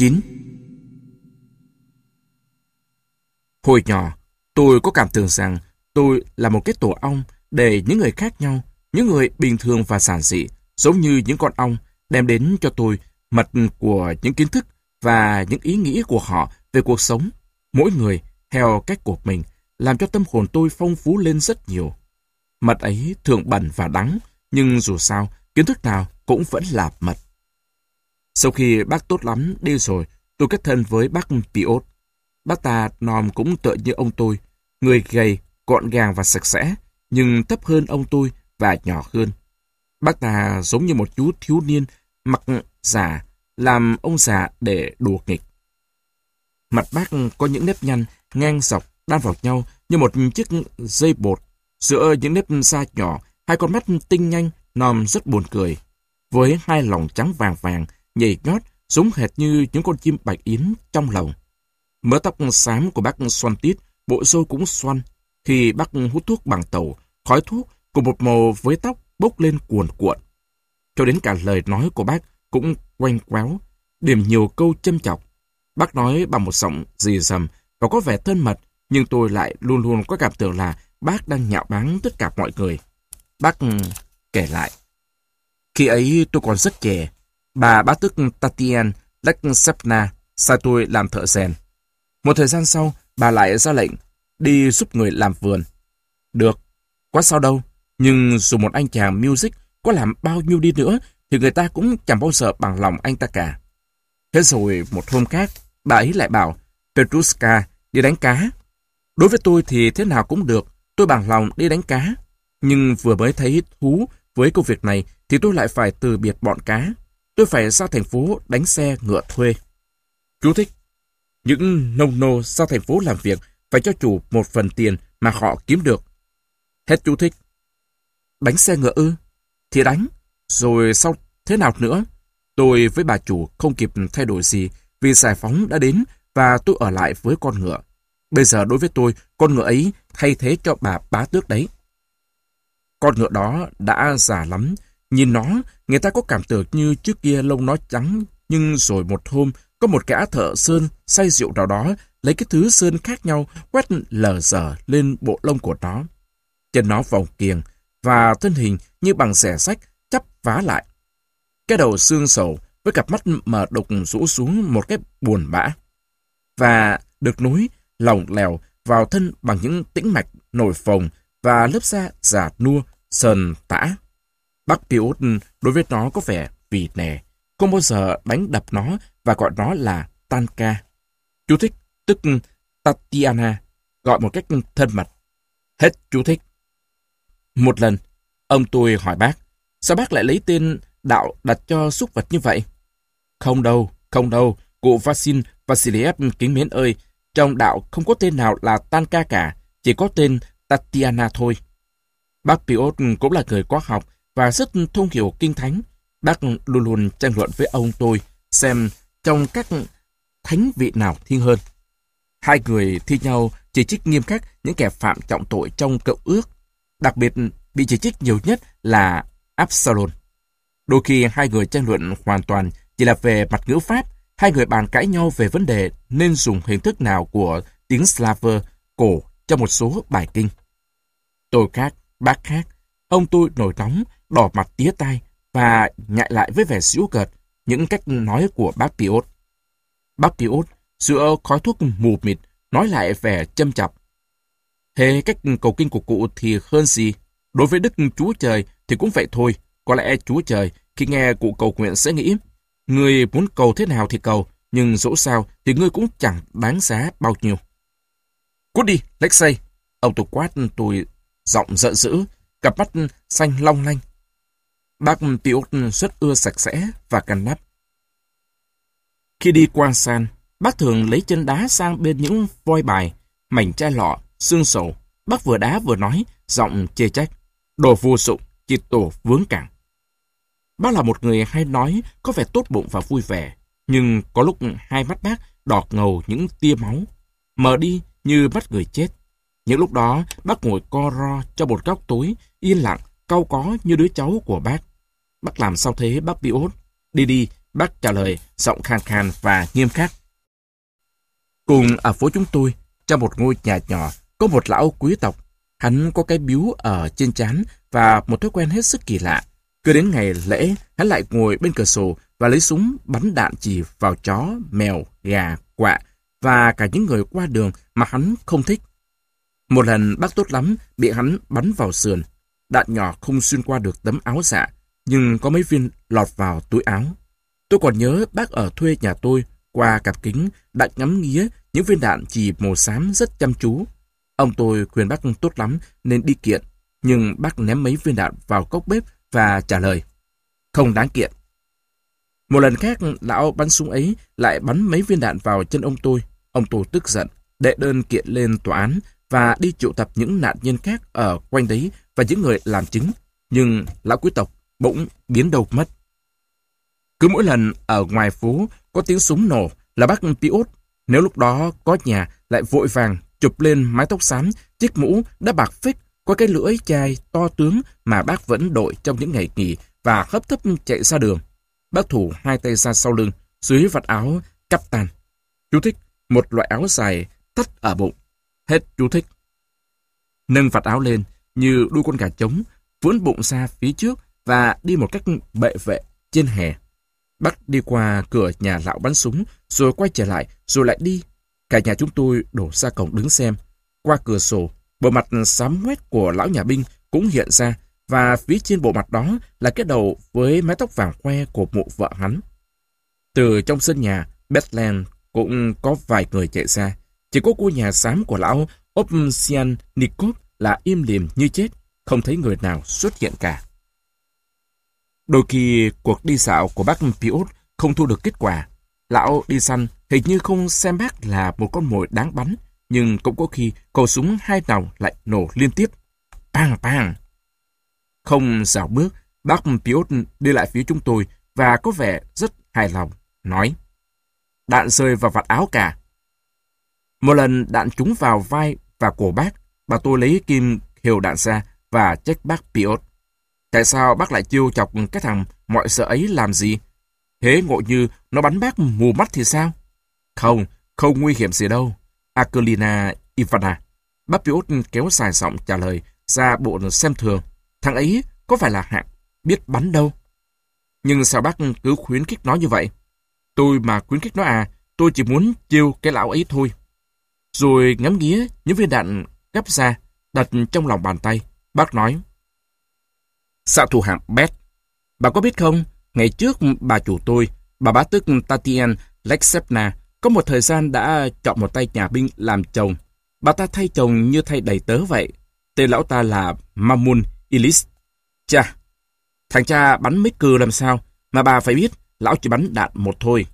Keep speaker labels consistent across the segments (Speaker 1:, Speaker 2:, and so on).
Speaker 1: 9. Hồi nhỏ, tôi có cảm tưởng rằng tôi là một cái tổ ong để những người khác nhau, những người bình thường và giản dị, giống như những con ong, đem đến cho tôi mật của những kiến thức và những ý nghĩ của họ về cuộc sống. Mỗi người theo cách của mình, làm cho tâm hồn tôi phong phú lên rất nhiều. Mật ấy thường bẩn và đắng, nhưng dù sao, kiến thức nào cũng vẫn là mật. Sau khi bác tốt lắm đi rồi, tôi kết thân với bác Piot. Bác ta nòm cũng tựa như ông tôi, người gầy, gọn gàng và sạch sẽ, nhưng thấp hơn ông tôi và nhỏ hơn. Bác ta giống như một chú thiếu niên mặc giả, làm ông già để đùa nghịch. Mặt bác có những nếp nhăn ngang dọc đan vào nhau như một chiếc dây bột. Giữa những nếp da nhỏ, hai con mắt tinh nhanh, nòm rất buồn cười. Với hai lòng trắng vàng vàng, nhảy nhót, giống hệt như những con chim bạch yến trong lòng. Mớ tóc xám của bác xoăn tít, bộ râu cũng xoăn. Khi bác hút thuốc bằng tàu, khói thuốc cùng một màu với tóc bốc lên cuồn cuộn. Cho đến cả lời nói của bác cũng quanh quéo, điểm nhiều câu châm chọc. Bác nói bằng một giọng dì dầm và có vẻ thân mật, nhưng tôi lại luôn luôn có cảm tưởng là bác đang nhạo báng tất cả mọi người. Bác kể lại. Khi ấy tôi còn rất trẻ, bà bá tức Tatian Laksapna sai tôi làm thợ rèn. Một thời gian sau, bà lại ra lệnh đi giúp người làm vườn. Được, quá sao đâu, nhưng dù một anh chàng music có làm bao nhiêu đi nữa thì người ta cũng chẳng bao giờ bằng lòng anh ta cả. Thế rồi một hôm khác, bà ấy lại bảo Petruska đi đánh cá. Đối với tôi thì thế nào cũng được, tôi bằng lòng đi đánh cá. Nhưng vừa mới thấy thú với công việc này thì tôi lại phải từ biệt bọn cá. Tôi phải ra thành phố đánh xe ngựa thuê. Chú thích. Những nông nô ra thành phố làm việc phải cho chủ một phần tiền mà họ kiếm được. Hết chú thích. Đánh xe ngựa ư? Thì đánh. Rồi sau thế nào nữa? Tôi với bà chủ không kịp thay đổi gì vì giải phóng đã đến và tôi ở lại với con ngựa. Bây giờ đối với tôi, con ngựa ấy thay thế cho bà bá tước đấy. Con ngựa đó đã già lắm. Nhìn nó, người ta có cảm tưởng như trước kia lông nó trắng, nhưng rồi một hôm, có một gã thợ sơn say rượu nào đó, lấy cái thứ sơn khác nhau, quét lờ dở lên bộ lông của nó. Chân nó vòng kiềng, và thân hình như bằng xẻ sách, chắp vá lại. Cái đầu xương sầu, với cặp mắt mở đục rũ xuống một cái buồn bã. Và được nối lỏng lèo vào thân bằng những tĩnh mạch nổi phồng và lớp da già nua, sờn tả. Bác Piot ừ, đối với nó có vẻ vì nè, không bao giờ đánh đập nó và gọi nó là Tanka. Chú thích, tức ừ, Tatiana, gọi một cách thân mật. Hết chú thích. Một lần, ông tôi hỏi bác, sao bác lại lấy tên đạo đặt cho súc vật như vậy? Không đâu, không đâu, cụ Vasin Vasiliev kính mến ơi, trong đạo không có tên nào là Tanka cả, chỉ có tên Tatiana thôi. Bác Piot cũng là người có học và rất thông hiểu kinh thánh. Bác luôn luôn tranh luận với ông tôi xem trong các thánh vị nào thiên hơn. Hai người thi nhau chỉ trích nghiêm khắc những kẻ phạm trọng tội trong cậu ước. Đặc biệt bị chỉ trích nhiều nhất là Absalom. Đôi khi hai người tranh luận hoàn toàn chỉ là về mặt ngữ pháp, hai người bàn cãi nhau về vấn đề nên dùng hình thức nào của tiếng Slaver cổ cho một số bài kinh. Tôi khác, bác khác, ông tôi nổi nóng, đỏ mặt tía tai và nhại lại với vẻ giễu cợt những cách nói của bác Piot. Bác Piot giữa khói thuốc mù mịt nói lại vẻ châm chọc. Hề cách cầu kinh của cụ thì hơn gì? Đối với Đức Chúa Trời thì cũng vậy thôi. Có lẽ Chúa Trời khi nghe cụ cầu nguyện sẽ nghĩ Người muốn cầu thế nào thì cầu, nhưng dẫu sao thì ngươi cũng chẳng đáng giá bao nhiêu. Cút đi, Lexay. Ông tục quát tôi giọng giận dữ, cặp mắt xanh long lanh. Bác Piot rất ưa sạch sẽ và căn nắp. Khi đi qua san, bác thường lấy chân đá sang bên những voi bài, mảnh chai lọ, xương sầu. Bác vừa đá vừa nói, giọng chê trách. Đồ vô dụng, chỉ tổ vướng cẳng. Bác là một người hay nói, có vẻ tốt bụng và vui vẻ. Nhưng có lúc hai mắt bác đọt ngầu những tia máu. Mở đi như mắt người chết. Những lúc đó, bác ngồi co ro cho một góc tối, yên lặng, cau có như đứa cháu của bác. Bác làm sao thế bác Biốt? Đi đi, Bác trả lời, giọng khan khan và nghiêm khắc. Cùng ở phố chúng tôi, trong một ngôi nhà nhỏ, có một lão quý tộc. Hắn có cái biếu ở trên trán và một thói quen hết sức kỳ lạ. Cứ đến ngày lễ, hắn lại ngồi bên cửa sổ và lấy súng bắn đạn chỉ vào chó, mèo, gà, quạ và cả những người qua đường mà hắn không thích. Một lần bác tốt lắm bị hắn bắn vào sườn. Đạn nhỏ không xuyên qua được tấm áo dạ, nhưng có mấy viên lọt vào túi áo. Tôi còn nhớ bác ở thuê nhà tôi, qua cặp kính, đã ngắm nghía những viên đạn chỉ màu xám rất chăm chú. Ông tôi khuyên bác tốt lắm nên đi kiện, nhưng bác ném mấy viên đạn vào cốc bếp và trả lời, không đáng kiện. Một lần khác, lão bắn súng ấy lại bắn mấy viên đạn vào chân ông tôi. Ông tôi tức giận, đệ đơn kiện lên tòa án và đi triệu tập những nạn nhân khác ở quanh đấy và những người làm chứng. Nhưng lão quý tộc bỗng biến đâu mất. Cứ mỗi lần ở ngoài phố có tiếng súng nổ là bác Piốt. Nếu lúc đó có nhà lại vội vàng chụp lên mái tóc xám, chiếc mũ đã bạc phích, có cái lưỡi chai to tướng mà bác vẫn đội trong những ngày nghỉ và hấp tấp chạy ra đường. Bác thủ hai tay ra sau lưng, dưới vạt áo cắp tàn. Chú thích, một loại áo dài thắt ở bụng. Hết chú thích. Nâng vạt áo lên như đuôi con gà trống, vươn bụng ra phía trước và đi một cách bệ vệ trên hè. bắt đi qua cửa nhà lão bắn súng, rồi quay trở lại, rồi lại đi. Cả nhà chúng tôi đổ ra cổng đứng xem. Qua cửa sổ, bộ mặt xám ngoét của lão nhà binh cũng hiện ra, và phía trên bộ mặt đó là cái đầu với mái tóc vàng khoe của mụ vợ hắn. Từ trong sân nhà, Bethlehem cũng có vài người chạy ra. Chỉ có cô nhà xám của lão Opsian Nikov là im lìm như chết, không thấy người nào xuất hiện cả. Đôi khi cuộc đi dạo của bác Piot không thu được kết quả. Lão đi săn hình như không xem bác là một con mồi đáng bắn, nhưng cũng có khi khẩu súng hai nòng lại nổ liên tiếp. Bang bang! Không dạo bước, bác Piot đi lại phía chúng tôi và có vẻ rất hài lòng, nói Đạn rơi vào vạt áo cả. Một lần đạn trúng vào vai và cổ bác, bà tôi lấy kim hiệu đạn ra và trách bác Piot. Tại sao bác lại chiêu chọc cái thằng mọi sợ ấy làm gì? Thế ngộ như nó bắn bác mù mắt thì sao? Không, không nguy hiểm gì đâu. Akelina Ivana. Bác Piot kéo dài giọng trả lời ra bộ xem thường. Thằng ấy có phải là hạng biết bắn đâu? Nhưng sao bác cứ khuyến khích nó như vậy? Tôi mà khuyến khích nó à, tôi chỉ muốn chiêu cái lão ấy thôi. Rồi ngắm nghía những viên đạn gấp ra, đặt trong lòng bàn tay. Bác nói, Xạ thủ hạng bet Bà có biết không, ngày trước bà chủ tôi, bà bá tức Tatian Lexepna, có một thời gian đã chọn một tay nhà binh làm chồng. Bà ta thay chồng như thay đầy tớ vậy. Tên lão ta là Mamun Ilis. Chà, thằng cha bắn mấy cừ làm sao, mà bà phải biết, lão chỉ bắn đạn một thôi.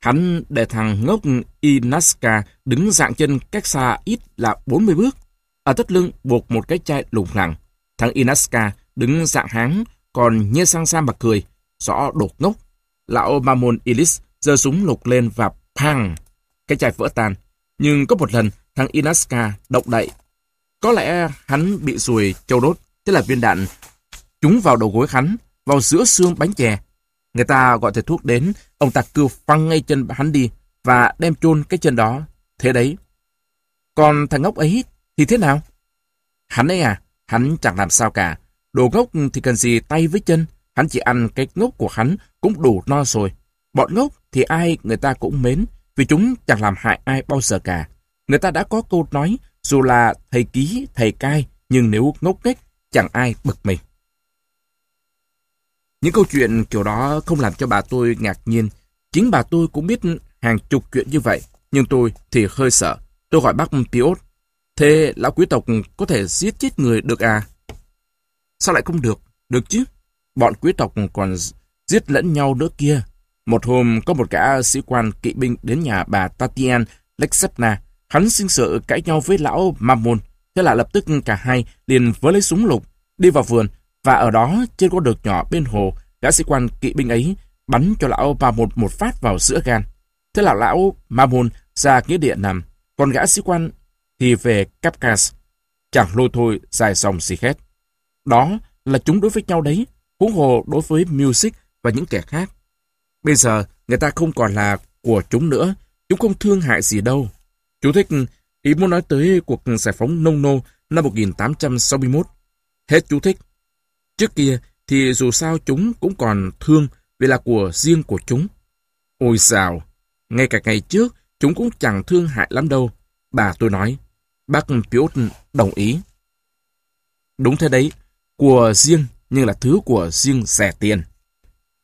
Speaker 1: Hắn để thằng ngốc Inaska đứng dạng chân cách xa ít là 40 bước. Ở tất lưng buộc một cái chai lủng lẳng. Thằng Inaska đứng dạng háng, còn nhê sang sang bật cười, rõ đột ngốc. Lão Mamon Ilis giơ súng lục lên và pang, cái chai vỡ tan. Nhưng có một lần, thằng Inaska động đậy. Có lẽ hắn bị rùi châu đốt, tức là viên đạn trúng vào đầu gối hắn, vào giữa xương bánh chè. Người ta gọi thầy thuốc đến, ông ta cưa phăng ngay chân hắn đi và đem chôn cái chân đó. Thế đấy. Còn thằng ngốc ấy thì thế nào? Hắn ấy à, hắn chẳng làm sao cả. Đồ ngốc thì cần gì tay với chân, hắn chỉ ăn cái ngốc của hắn cũng đủ no rồi. Bọn ngốc thì ai người ta cũng mến, vì chúng chẳng làm hại ai bao giờ cả. Người ta đã có câu nói, dù là thầy ký, thầy cai, nhưng nếu ngốc nghếch, chẳng ai bực mình. Những câu chuyện kiểu đó không làm cho bà tôi ngạc nhiên. Chính bà tôi cũng biết hàng chục chuyện như vậy, nhưng tôi thì hơi sợ. Tôi hỏi bác Piot, thế lão quý tộc có thể giết chết người được à? Sao lại không được? Được chứ. Bọn quý tộc còn giết lẫn nhau nữa kia. Một hôm có một gã sĩ quan kỵ binh đến nhà bà Tatian Lexepna. Hắn sinh sự cãi nhau với lão Mammon. Thế là lập tức cả hai liền với lấy súng lục, đi vào vườn và ở đó trên con đường nhỏ bên hồ, gã sĩ quan kỵ binh ấy bắn cho lão Mammon một phát vào giữa gan. Thế là lão Mammon ra nghĩa địa nằm, còn gã sĩ quan thì về Capcas. Chẳng lôi thôi dài dòng xì hết. Đó là chúng đối với nhau đấy, huống hồ đối với music và những kẻ khác. Bây giờ, người ta không còn là của chúng nữa. Chúng không thương hại gì đâu. Chú thích, ý muốn nói tới cuộc giải phóng nông nô năm 1861. Hết chú thích. Trước kia thì dù sao chúng cũng còn thương vì là của riêng của chúng. Ôi dào, ngay cả ngày trước chúng cũng chẳng thương hại lắm đâu. Bà tôi nói, bác Piotr đồng ý. Đúng thế đấy, của riêng nhưng là thứ của riêng rẻ tiền.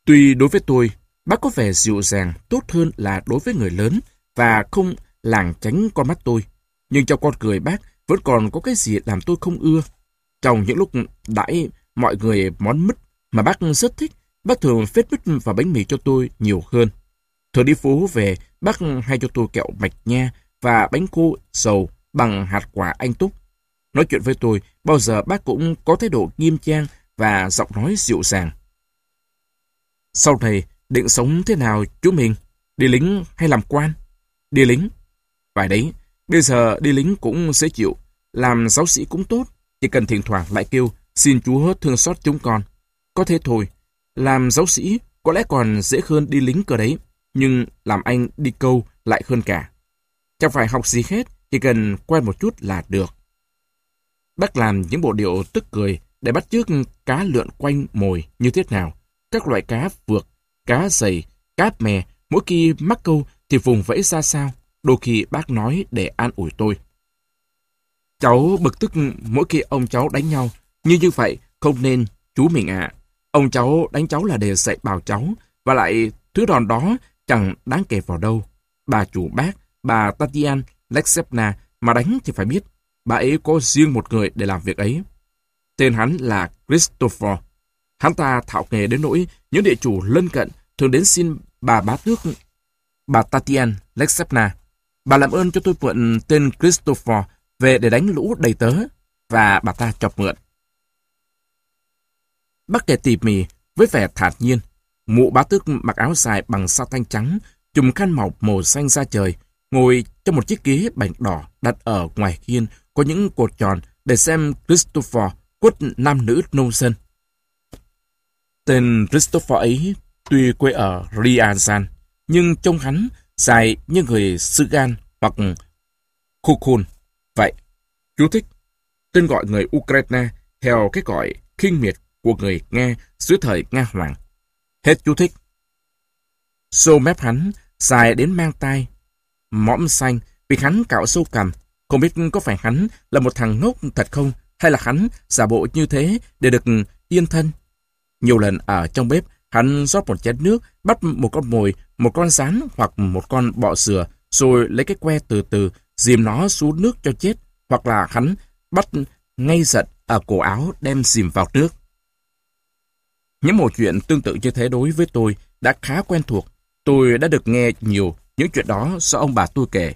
Speaker 1: Tuy đối với tôi, bác có vẻ dịu dàng tốt hơn là đối với người lớn và không làng tránh con mắt tôi. Nhưng trong con cười bác vẫn còn có cái gì làm tôi không ưa. Trong những lúc đãi mọi người món mứt mà bác rất thích, bác thường phết mứt và bánh mì cho tôi nhiều hơn. Thường đi phố về, bác hay cho tôi kẹo mạch nha và bánh khô sầu bằng hạt quả anh túc. Nói chuyện với tôi, bao giờ bác cũng có thái độ nghiêm trang và giọng nói dịu dàng. Sau này, định sống thế nào chú mình? Đi lính hay làm quan? Đi lính. Phải đấy, bây giờ đi lính cũng dễ chịu. Làm giáo sĩ cũng tốt, chỉ cần thỉnh thoảng lại kêu xin Chúa thương xót chúng con. Có thế thôi, làm giáo sĩ có lẽ còn dễ hơn đi lính cơ đấy, nhưng làm anh đi câu lại hơn cả. Chẳng phải học gì hết, chỉ cần quen một chút là được. Bác làm những bộ điệu tức cười để bắt chước cá lượn quanh mồi như thế nào. Các loại cá vượt, cá dày, cá mè, mỗi khi mắc câu thì vùng vẫy ra sao. Đôi khi bác nói để an ủi tôi. Cháu bực tức mỗi khi ông cháu đánh nhau. Như như vậy, không nên, chú mình ạ. Ông cháu đánh cháu là để dạy bảo cháu, và lại thứ đòn đó chẳng đáng kể vào đâu. Bà chủ bác, bà Tatian Lexepna mà đánh thì phải biết, bà ấy có riêng một người để làm việc ấy. Tên hắn là Christopher. Hắn ta thạo nghề đến nỗi những địa chủ lân cận thường đến xin bà bá tước, bà Tatian Lexepna Bà làm ơn cho tôi mượn tên Christopher về để đánh lũ đầy tớ, và bà ta chọc mượn. Bác kể tỉ mỉ, với vẻ thản nhiên. Mụ bá tước mặc áo dài bằng sa thanh trắng, chùm khăn màu màu xanh ra trời, ngồi trong một chiếc ghế bành đỏ đặt ở ngoài hiên có những cột tròn để xem Christopher quất nam nữ nông dân. Tên Christopher ấy tuy quê ở Ryazan, nhưng trông hắn dài như người Sugan hoặc Kukun. Vậy, chú thích, tên gọi người Ukraine theo cái gọi khinh miệt của người Nga dưới thời Nga Hoàng. Hết chú thích. Sô mép hắn dài đến mang tay, mõm xanh vì hắn cạo sâu cằm không biết có phải hắn là một thằng ngốc thật không hay là hắn giả bộ như thế để được yên thân. Nhiều lần ở trong bếp, hắn rót một chén nước, bắt một con mồi, một con rán hoặc một con bọ sừa, rồi lấy cái que từ từ dìm nó xuống nước cho chết, hoặc là hắn bắt ngay giật ở cổ áo đem dìm vào nước. Những một chuyện tương tự như thế đối với tôi đã khá quen thuộc. Tôi đã được nghe nhiều những chuyện đó do ông bà tôi kể.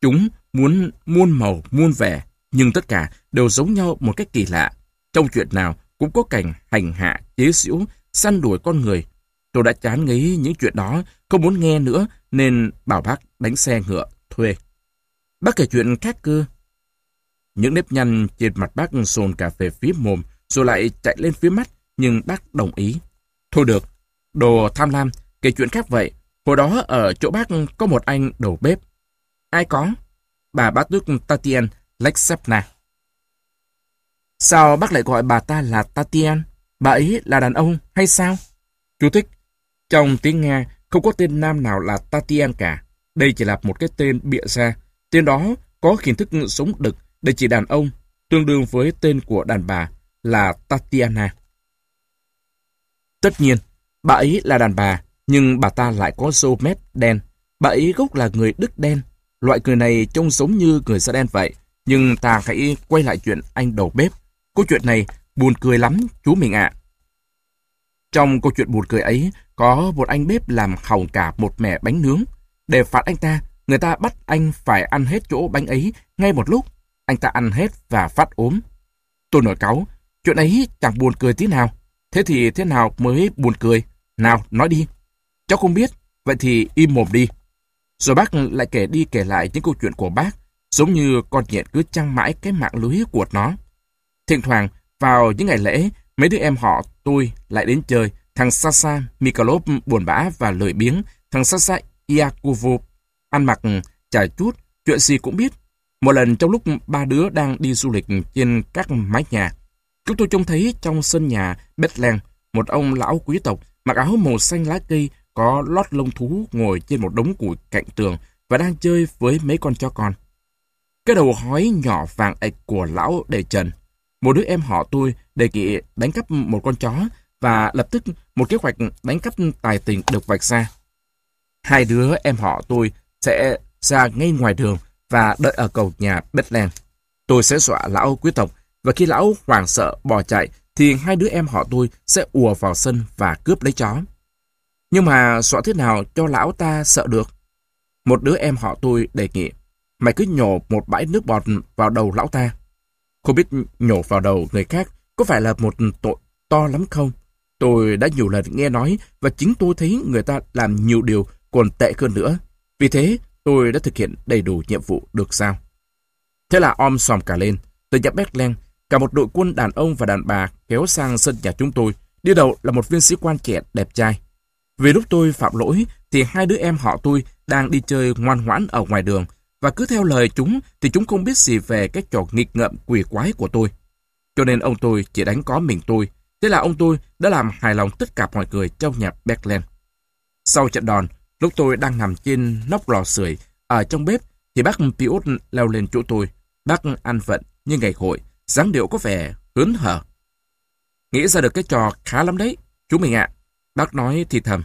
Speaker 1: Chúng muốn muôn màu, muôn vẻ, nhưng tất cả đều giống nhau một cách kỳ lạ. Trong chuyện nào cũng có cảnh hành hạ, chế giễu, săn đuổi con người. Tôi đã chán ngấy những chuyện đó, không muốn nghe nữa, nên bảo bác đánh xe ngựa, thuê. Bác kể chuyện khác cơ. Những nếp nhăn trên mặt bác sồn cả về phía mồm, rồi lại chạy lên phía mắt, nhưng bác đồng ý. Thôi được, đồ tham lam, kể chuyện khác vậy. Hồi đó ở chỗ bác có một anh đầu bếp. Ai có? Bà Batuk tước Tatian Lexepna. Sao bác lại gọi bà ta là Tatian? Bà ấy là đàn ông hay sao? Chú thích. Trong tiếng Nga không có tên nam nào là Tatian cả. Đây chỉ là một cái tên bịa ra. Tên đó có hình thức sống đực để chỉ đàn ông, tương đương với tên của đàn bà là Tatiana. Tất nhiên, bà ấy là đàn bà, nhưng bà ta lại có râu mép đen. Bà ấy gốc là người Đức đen. Loại người này trông giống như người da đen vậy. Nhưng ta hãy quay lại chuyện anh đầu bếp. Câu chuyện này buồn cười lắm, chú mình ạ. Trong câu chuyện buồn cười ấy, có một anh bếp làm hỏng cả một mẻ bánh nướng. Để phạt anh ta, người ta bắt anh phải ăn hết chỗ bánh ấy ngay một lúc. Anh ta ăn hết và phát ốm. Tôi nổi cáu, chuyện ấy chẳng buồn cười tí nào. Thế thì thế nào mới buồn cười? Nào, nói đi. Cháu không biết, vậy thì im mồm đi. Rồi bác lại kể đi kể lại những câu chuyện của bác, giống như con nhện cứ trăng mãi cái mạng lưới của nó. Thỉnh thoảng, vào những ngày lễ, mấy đứa em họ tôi lại đến chơi, thằng Sasa Mikalov buồn bã và lười biếng, thằng Sasa Iakovo ăn mặc chả chút, chuyện gì cũng biết. Một lần trong lúc ba đứa đang đi du lịch trên các mái nhà, chúng tôi trông thấy trong sân nhà Bethlehem một ông lão quý tộc mặc áo màu xanh lá cây có lót lông thú ngồi trên một đống củi cạnh tường và đang chơi với mấy con chó con. Cái đầu hói nhỏ vàng ạch của lão đề trần. Một đứa em họ tôi đề nghị đánh cắp một con chó và lập tức một kế hoạch đánh cắp tài tình được vạch ra. Hai đứa em họ tôi sẽ ra ngay ngoài đường và đợi ở cầu nhà Bethlehem. Tôi sẽ dọa lão quý tộc và khi lão hoảng sợ bỏ chạy thì hai đứa em họ tôi sẽ ùa vào sân và cướp lấy chó. Nhưng mà dọa thế nào cho lão ta sợ được? Một đứa em họ tôi đề nghị, mày cứ nhổ một bãi nước bọt vào đầu lão ta. Không biết nhổ vào đầu người khác có phải là một tội to lắm không? Tôi đã nhiều lần nghe nói và chính tôi thấy người ta làm nhiều điều còn tệ hơn nữa. Vì thế, tôi đã thực hiện đầy đủ nhiệm vụ được sao. Thế là om sòm cả lên. Từ nhà Berlin, cả một đội quân đàn ông và đàn bà kéo sang sân nhà chúng tôi. Đi đầu là một viên sĩ quan trẻ đẹp trai. Vì lúc tôi phạm lỗi, thì hai đứa em họ tôi đang đi chơi ngoan ngoãn ở ngoài đường. Và cứ theo lời chúng, thì chúng không biết gì về cái trò nghịch ngợm quỷ quái của tôi. Cho nên ông tôi chỉ đánh có mình tôi. Thế là ông tôi đã làm hài lòng tất cả mọi người trong nhà Beckland. Sau trận đòn, lúc tôi đang nằm trên nóc lò sưởi ở trong bếp, thì bác Piot leo lên chỗ tôi. Bác ăn vận như ngày hội, dáng điệu có vẻ hớn hở. Nghĩ ra được cái trò khá lắm đấy, chú mình ạ. Bác nói thì thầm.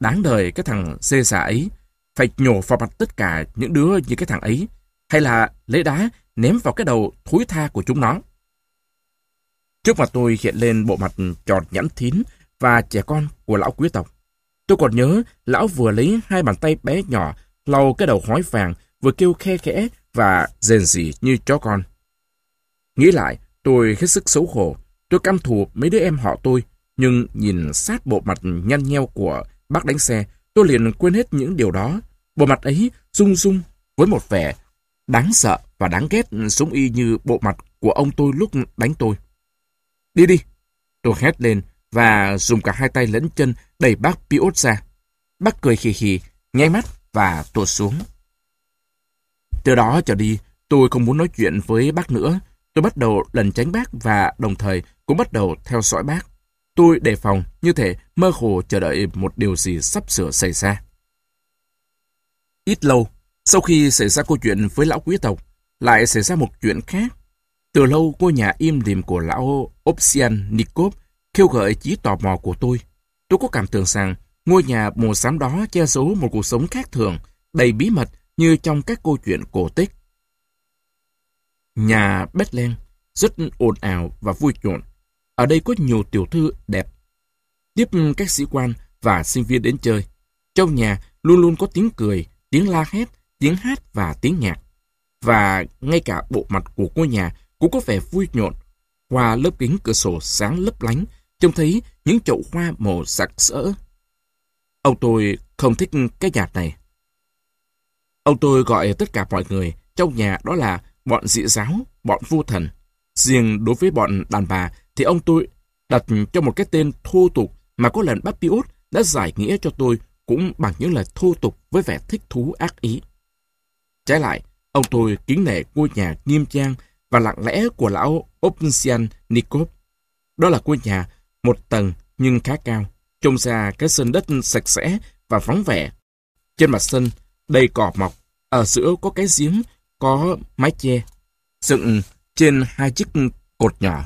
Speaker 1: Đáng đời cái thằng xê xả ấy, phải nhổ vào mặt tất cả những đứa như cái thằng ấy, hay là lấy đá ném vào cái đầu thối tha của chúng nó. Trước mặt tôi hiện lên bộ mặt tròn nhẵn thín và trẻ con của lão quý tộc. Tôi còn nhớ lão vừa lấy hai bàn tay bé nhỏ lau cái đầu hói vàng vừa kêu khe khẽ và rền rỉ như chó con. Nghĩ lại, tôi hết sức xấu hổ. Tôi căm thù mấy đứa em họ tôi, nhưng nhìn sát bộ mặt nhăn nheo của bác đánh xe, tôi liền quên hết những điều đó. Bộ mặt ấy rung rung với một vẻ đáng sợ và đáng ghét giống y như bộ mặt của ông tôi lúc đánh tôi. Đi đi! Tôi hét lên và dùng cả hai tay lẫn chân đẩy bác Piot ra. Bác cười khì khì, nháy mắt và tuột xuống. Từ đó trở đi, tôi không muốn nói chuyện với bác nữa. Tôi bắt đầu lần tránh bác và đồng thời cũng bắt đầu theo dõi bác. Tôi đề phòng, như thể mơ hồ chờ đợi một điều gì sắp sửa xảy ra. Ít lâu, sau khi xảy ra câu chuyện với lão quý tộc, lại xảy ra một chuyện khác. Từ lâu, ngôi nhà im lìm của lão Opsian Nikov kêu gợi trí tò mò của tôi. Tôi có cảm tưởng rằng ngôi nhà màu xám đó che giấu một cuộc sống khác thường, đầy bí mật như trong các câu chuyện cổ tích. Nhà Bethlehem rất ồn ào và vui nhộn. Ở đây có nhiều tiểu thư đẹp. Tiếp các sĩ quan và sinh viên đến chơi. Trong nhà luôn luôn có tiếng cười, tiếng la hét, tiếng hát và tiếng nhạc. Và ngay cả bộ mặt của ngôi nhà cũng có vẻ vui nhộn. Qua lớp kính cửa sổ sáng lấp lánh, trông thấy những chậu hoa màu sặc sỡ. Ông tôi không thích cái nhà này. Ông tôi gọi tất cả mọi người trong nhà đó là bọn dị giáo, bọn vô thần. Riêng đối với bọn đàn bà thì ông tôi đặt cho một cái tên thô tục mà có lần Papiot đã giải nghĩa cho tôi cũng bằng những lời thô tục với vẻ thích thú ác ý. Trái lại, ông tôi kính nể ngôi nhà nghiêm trang và lặng lẽ của lão Opsian Nikov. Đó là ngôi nhà một tầng nhưng khá cao, trông ra cái sân đất sạch sẽ và vắng vẻ. Trên mặt sân đầy cỏ mọc, ở giữa có cái giếng, có mái che, dựng trên hai chiếc cột nhỏ.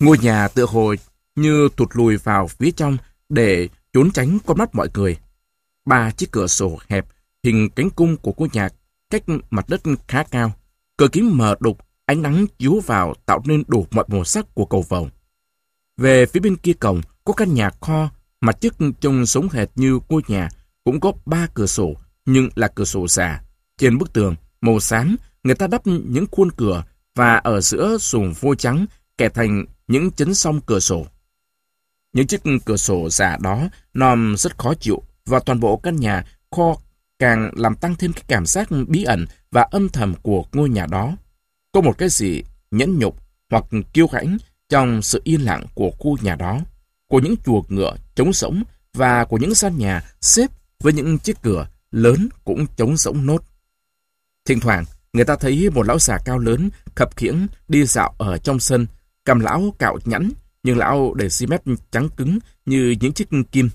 Speaker 1: Ngôi nhà tựa hồ như tụt lùi vào phía trong để trốn tránh con mắt mọi người. Ba chiếc cửa sổ hẹp, hình cánh cung của ngôi nhà cách mặt đất khá cao. Cửa kính mờ đục, ánh nắng chiếu vào tạo nên đủ mọi màu sắc của cầu vồng. Về phía bên kia cổng có căn nhà kho, mặt trước trông sống hệt như ngôi nhà, cũng có ba cửa sổ, nhưng là cửa sổ già. Trên bức tường, màu xám, người ta đắp những khuôn cửa và ở giữa sùng vôi trắng kẻ thành những chấn song cửa sổ. Những chiếc cửa sổ giả đó nòm rất khó chịu và toàn bộ căn nhà kho càng làm tăng thêm cái cảm giác bí ẩn và âm thầm của ngôi nhà đó. Có một cái gì nhẫn nhục hoặc kiêu hãnh trong sự yên lặng của khu nhà đó. của những chuồng ngựa trống rỗng và của những gian nhà xếp với những chiếc cửa lớn cũng trống rỗng nốt. Thỉnh thoảng, người ta thấy một lão già cao lớn khập khiễng đi dạo ở trong sân, cầm lão cạo nhẵn, nhưng lão để xi mét trắng cứng như những chiếc kim.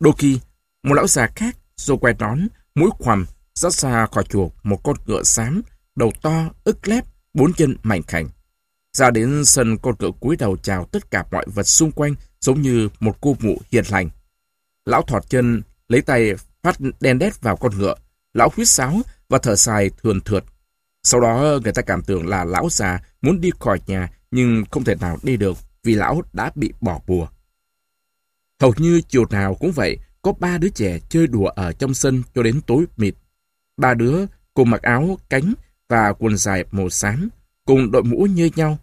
Speaker 1: Đôi khi, một lão già khác, dô quay nón, mũi khoằm, rất xa khỏi chùa một con ngựa xám, đầu to, ức lép, bốn chân mảnh khảnh. Ra đến sân con ngựa cúi đầu chào tất cả mọi vật xung quanh giống như một cô mụ hiền lành. Lão thọt chân, lấy tay phát đen đét vào con ngựa. Lão huyết sáo và thở dài thườn thượt. Sau đó người ta cảm tưởng là lão già muốn đi khỏi nhà nhưng không thể nào đi được vì lão đã bị bỏ bùa. Hầu như chiều nào cũng vậy, có ba đứa trẻ chơi đùa ở trong sân cho đến tối mịt. Ba đứa cùng mặc áo cánh và quần dài màu xám, cùng đội mũ như nhau.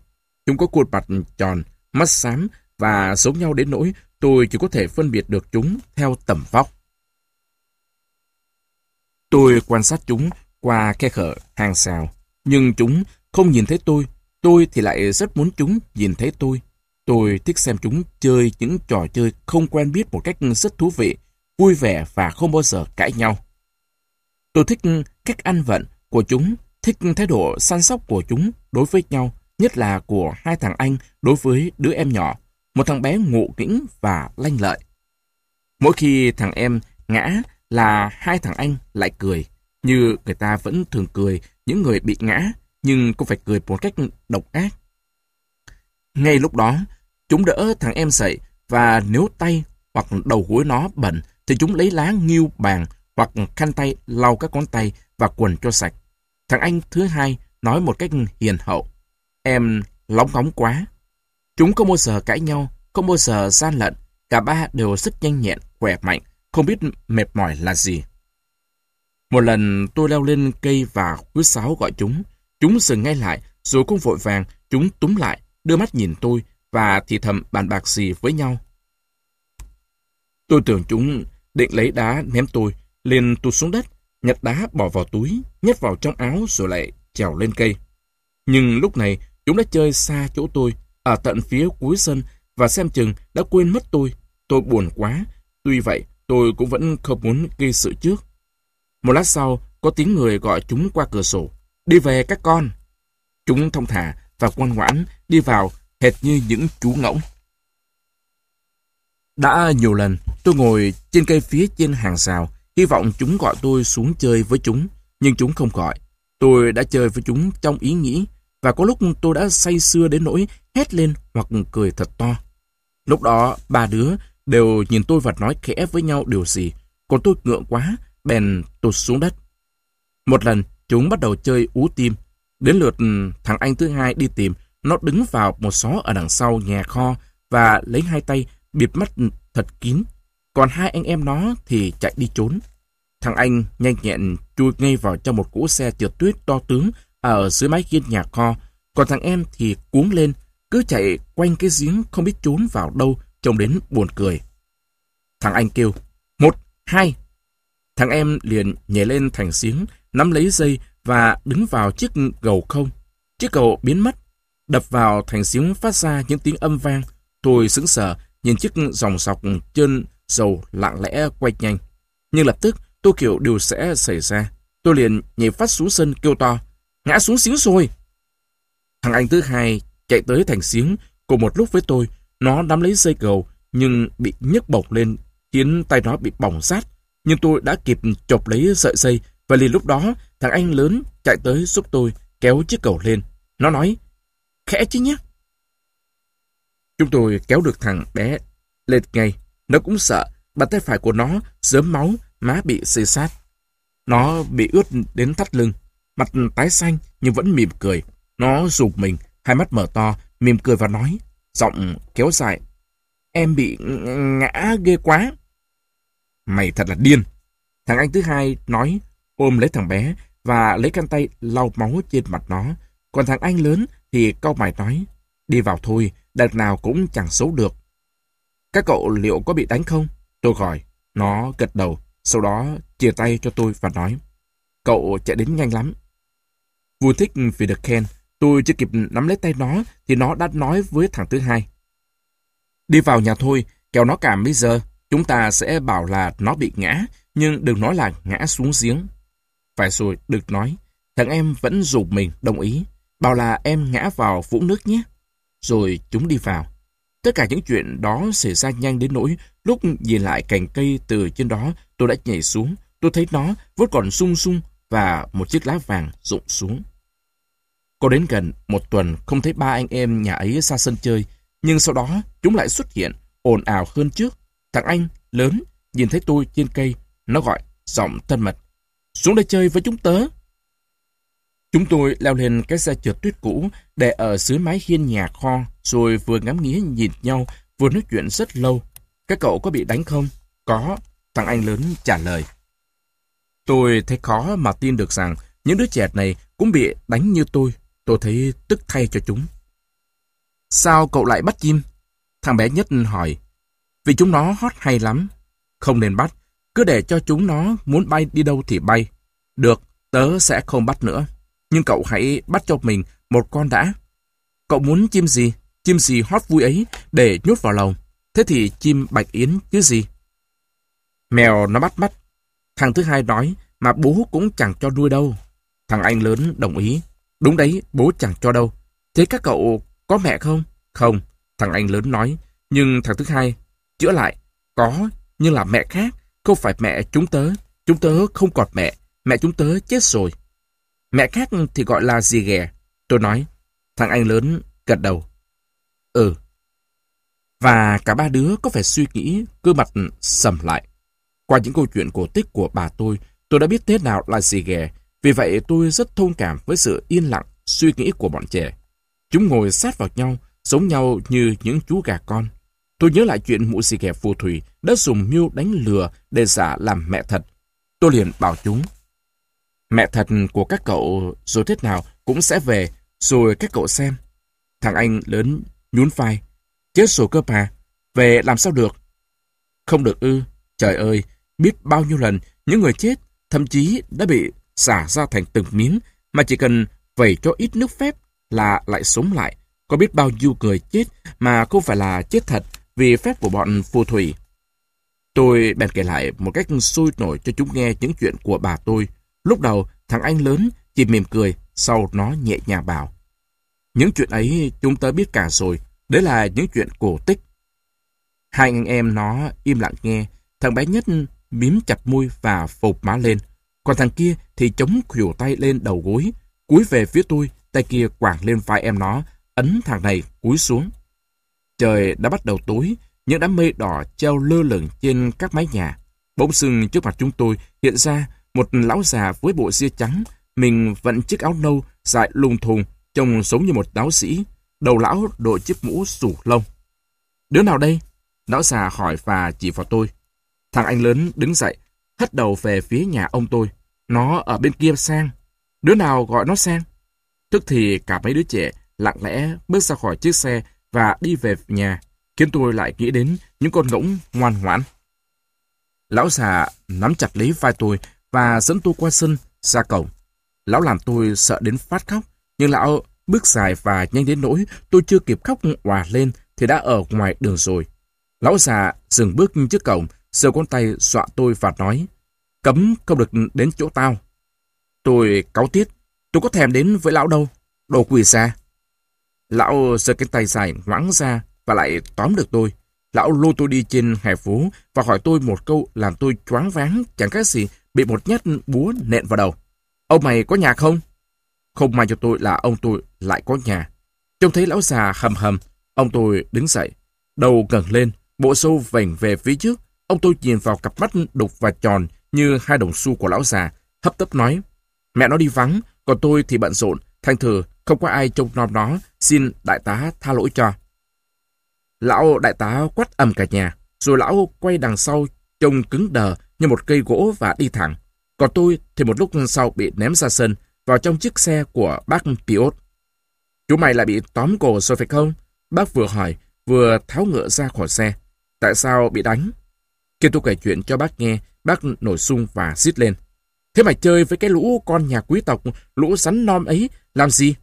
Speaker 1: Chúng có khuôn mặt tròn, mắt xám và giống nhau đến nỗi tôi chỉ có thể phân biệt được chúng theo tầm vóc. Tôi quan sát chúng qua khe khở hàng xào, nhưng chúng không nhìn thấy tôi, tôi thì lại rất muốn chúng nhìn thấy tôi. Tôi thích xem chúng chơi những trò chơi không quen biết một cách rất thú vị, vui vẻ và không bao giờ cãi nhau. Tôi thích cách ăn vận của chúng, thích thái độ săn sóc của chúng đối với nhau, nhất là của hai thằng anh đối với đứa em nhỏ, một thằng bé ngộ nghĩnh và lanh lợi. Mỗi khi thằng em ngã là hai thằng anh lại cười, như người ta vẫn thường cười những người bị ngã, nhưng cũng phải cười một cách độc ác. Ngay lúc đó, chúng đỡ thằng em dậy và nếu tay hoặc đầu gối nó bẩn thì chúng lấy lá nghiêu bàn hoặc khăn tay lau các ngón tay và quần cho sạch. Thằng anh thứ hai nói một cách hiền hậu. Em lóng ngóng quá. Chúng không bao giờ cãi nhau, không bao giờ gian lận. Cả ba đều rất nhanh nhẹn, khỏe mạnh, không biết mệt mỏi là gì. Một lần tôi leo lên cây và quý sáo gọi chúng. Chúng dừng ngay lại, rồi cũng vội vàng, chúng túm lại, đưa mắt nhìn tôi và thì thầm bàn bạc gì với nhau. Tôi tưởng chúng định lấy đá ném tôi, liền tụt xuống đất, nhặt đá bỏ vào túi, nhét vào trong áo rồi lại trèo lên cây. Nhưng lúc này, chúng đã chơi xa chỗ tôi, ở tận phía cuối sân và xem chừng đã quên mất tôi. Tôi buồn quá, tuy vậy tôi cũng vẫn không muốn gây sự trước. Một lát sau, có tiếng người gọi chúng qua cửa sổ. Đi về các con. Chúng thông thả và ngoan ngoãn đi vào hệt như những chú ngỗng. Đã nhiều lần, tôi ngồi trên cây phía trên hàng rào, hy vọng chúng gọi tôi xuống chơi với chúng, nhưng chúng không gọi. Tôi đã chơi với chúng trong ý nghĩ, và có lúc tôi đã say sưa đến nỗi hét lên hoặc cười thật to. Lúc đó, ba đứa đều nhìn tôi và nói khẽ với nhau điều gì, còn tôi ngượng quá, bèn tụt xuống đất. Một lần, chúng bắt đầu chơi ú tim. Đến lượt ừ, thằng anh thứ hai đi tìm, nó đứng vào một xó ở đằng sau nhà kho và lấy hai tay bịt mắt ừ, thật kín. Còn hai anh em nó thì chạy đi trốn. Thằng anh nhanh nhẹn chui ngay vào trong một cỗ xe trượt tuyết to tướng ở dưới mái hiên nhà kho. Còn thằng em thì cuống lên, cứ chạy quanh cái giếng không biết trốn vào đâu, trông đến buồn cười. Thằng anh kêu, một, hai. Thằng em liền nhảy lên thành giếng, nắm lấy dây và đứng vào chiếc gầu không. Chiếc cầu biến mất, đập vào thành giếng phát ra những tiếng âm vang. Tôi sững sờ nhìn chiếc dòng sọc trên dầu lặng lẽ quay nhanh. Nhưng lập tức tôi kiểu điều sẽ xảy ra. Tôi liền nhảy phát xuống sân kêu to. Ngã xuống giếng rồi. Thằng anh thứ hai chạy tới thành giếng cùng một lúc với tôi. Nó nắm lấy dây cầu nhưng bị nhấc bổng lên khiến tay nó bị bỏng rát. Nhưng tôi đã kịp chộp lấy sợi dây và liền lúc đó thằng anh lớn chạy tới giúp tôi kéo chiếc cầu lên. Nó nói, khẽ chứ nhé. Chúng tôi kéo được thằng bé lên ngay. Nó cũng sợ, bàn tay phải của nó dớm máu, má bị xê sát. Nó bị ướt đến thắt lưng, mặt tái xanh nhưng vẫn mỉm cười. Nó rụt mình, hai mắt mở to, mỉm cười và nói, giọng kéo dài. Em bị ngã ghê quá. Mày thật là điên. Thằng anh thứ hai nói, ôm lấy thằng bé và lấy khăn tay lau máu trên mặt nó. Còn thằng anh lớn thì câu mày nói, đi vào thôi, đợt nào cũng chẳng xấu được. Các cậu liệu có bị đánh không? Tôi hỏi. Nó gật đầu, sau đó chia tay cho tôi và nói. Cậu chạy đến nhanh lắm. Vui thích vì được khen, tôi chưa kịp nắm lấy tay nó thì nó đã nói với thằng thứ hai. Đi vào nhà thôi, kéo nó cả bây giờ. Chúng ta sẽ bảo là nó bị ngã, nhưng đừng nói là ngã xuống giếng. Phải rồi, được nói. Thằng em vẫn rủ mình, đồng ý. Bảo là em ngã vào vũng nước nhé. Rồi chúng đi vào. Tất cả những chuyện đó xảy ra nhanh đến nỗi lúc nhìn lại cành cây từ trên đó tôi đã nhảy xuống. Tôi thấy nó vẫn còn sung sung và một chiếc lá vàng rụng xuống. Có đến gần một tuần không thấy ba anh em nhà ấy ra sân chơi, nhưng sau đó chúng lại xuất hiện, ồn ào hơn trước. Thằng anh, lớn, nhìn thấy tôi trên cây, nó gọi, giọng thân mật. Xuống đây chơi với chúng tớ. Chúng tôi leo lên cái xe trượt tuyết cũ để ở dưới mái hiên nhà kho, rồi vừa ngắm nghía nhìn nhau, vừa nói chuyện rất lâu. Các cậu có bị đánh không? Có, thằng anh lớn trả lời. Tôi thấy khó mà tin được rằng những đứa trẻ này cũng bị đánh như tôi. Tôi thấy tức thay cho chúng. Sao cậu lại bắt chim? Thằng bé nhất hỏi. Vì chúng nó hót hay lắm. Không nên bắt. Cứ để cho chúng nó muốn bay đi đâu thì bay. Được, tớ sẽ không bắt nữa. Nhưng cậu hãy bắt cho mình một con đã. Cậu muốn chim gì? Chim gì hót vui ấy để nhốt vào lồng. Thế thì chim bạch yến chứ gì? Mèo nó bắt mắt. Thằng thứ hai nói, mà bố cũng chẳng cho nuôi đâu. Thằng anh lớn đồng ý. Đúng đấy, bố chẳng cho đâu. Thế các cậu có mẹ không? Không, thằng anh lớn nói. Nhưng thằng thứ hai, chữa lại. Có, nhưng là mẹ khác. Không phải mẹ chúng tớ. Chúng tớ không còn mẹ. Mẹ chúng tớ chết rồi. Mẹ khác thì gọi là gì ghẻ. Tôi nói. Thằng anh lớn gật đầu. Ừ. Và cả ba đứa có phải suy nghĩ, cơ mặt sầm lại. Qua những câu chuyện cổ tích của bà tôi, tôi đã biết thế nào là gì ghẻ. Vì vậy tôi rất thông cảm với sự yên lặng, suy nghĩ của bọn trẻ. Chúng ngồi sát vào nhau, giống nhau như những chú gà con. Tôi nhớ lại chuyện mụ xì ghẻ phù thủy đã dùng mưu đánh lừa để giả làm mẹ thật. Tôi liền bảo chúng. Mẹ thật của các cậu rồi thế nào cũng sẽ về, rồi các cậu xem. Thằng anh lớn nhún vai. Chết rồi cơ mà, về làm sao được? Không được ư, trời ơi, biết bao nhiêu lần những người chết thậm chí đã bị xả ra thành từng miếng mà chỉ cần vẩy cho ít nước phép là lại sống lại. Có biết bao nhiêu người chết mà không phải là chết thật vì phép của bọn phù thủy. Tôi bèn kể lại một cách sôi nổi cho chúng nghe những chuyện của bà tôi. Lúc đầu, thằng anh lớn chỉ mỉm cười, sau nó nhẹ nhàng bảo. Những chuyện ấy chúng tớ biết cả rồi, đấy là những chuyện cổ tích. Hai anh em nó im lặng nghe, thằng bé nhất mím chặt môi và phục má lên. Còn thằng kia thì chống khuỷu tay lên đầu gối, cúi về phía tôi, tay kia quàng lên vai em nó, ấn thằng này cúi xuống. Trời đã bắt đầu tối, những đám mây đỏ treo lơ lửng trên các mái nhà. Bỗng sưng trước mặt chúng tôi hiện ra một lão già với bộ ria trắng, mình vận chiếc áo nâu dài lung thùng, trông giống như một giáo sĩ. Đầu lão đội chiếc mũ sủ lông. Đứa nào đây? Lão già hỏi và chỉ vào tôi. Thằng anh lớn đứng dậy, hất đầu về phía nhà ông tôi. Nó ở bên kia sang. Đứa nào gọi nó sang? Tức thì cả mấy đứa trẻ lặng lẽ bước ra khỏi chiếc xe và đi về nhà, khiến tôi lại nghĩ đến những con ngỗng ngoan ngoãn. Lão già nắm chặt lấy vai tôi và dẫn tôi qua sân, ra cổng. Lão làm tôi sợ đến phát khóc, nhưng lão bước dài và nhanh đến nỗi tôi chưa kịp khóc hòa lên thì đã ở ngoài đường rồi. Lão già dừng bước trước cổng, giơ con tay dọa tôi và nói, cấm không được đến chỗ tao. Tôi cáu tiết, tôi có thèm đến với lão đâu, đồ quỷ xa. Lão giơ cái tay dài ngoãng ra và lại tóm được tôi. Lão lôi tôi đi trên hè phố và hỏi tôi một câu làm tôi choáng váng chẳng khác gì bị một nhát búa nện vào đầu. Ông mày có nhà không? Không may cho tôi là ông tôi lại có nhà. Trông thấy lão già hầm hầm, ông tôi đứng dậy, đầu ngẩng lên, bộ sâu vành về phía trước. Ông tôi nhìn vào cặp mắt đục và tròn như hai đồng xu của lão già, hấp tấp nói, mẹ nó đi vắng, còn tôi thì bận rộn, thành thử không có ai trông nom nó, xin đại tá tha lỗi cho. Lão đại tá quát ầm cả nhà, rồi lão quay đằng sau trông cứng đờ như một cây gỗ và đi thẳng. Còn tôi thì một lúc sau bị ném ra sân, vào trong chiếc xe của bác Piot. Chú mày lại bị tóm cổ rồi phải không? Bác vừa hỏi, vừa tháo ngựa ra khỏi xe. Tại sao bị đánh? Khi tôi kể chuyện cho bác nghe, bác nổi sung và xít lên. Thế mày chơi với cái lũ con nhà quý tộc, lũ rắn non ấy, làm gì?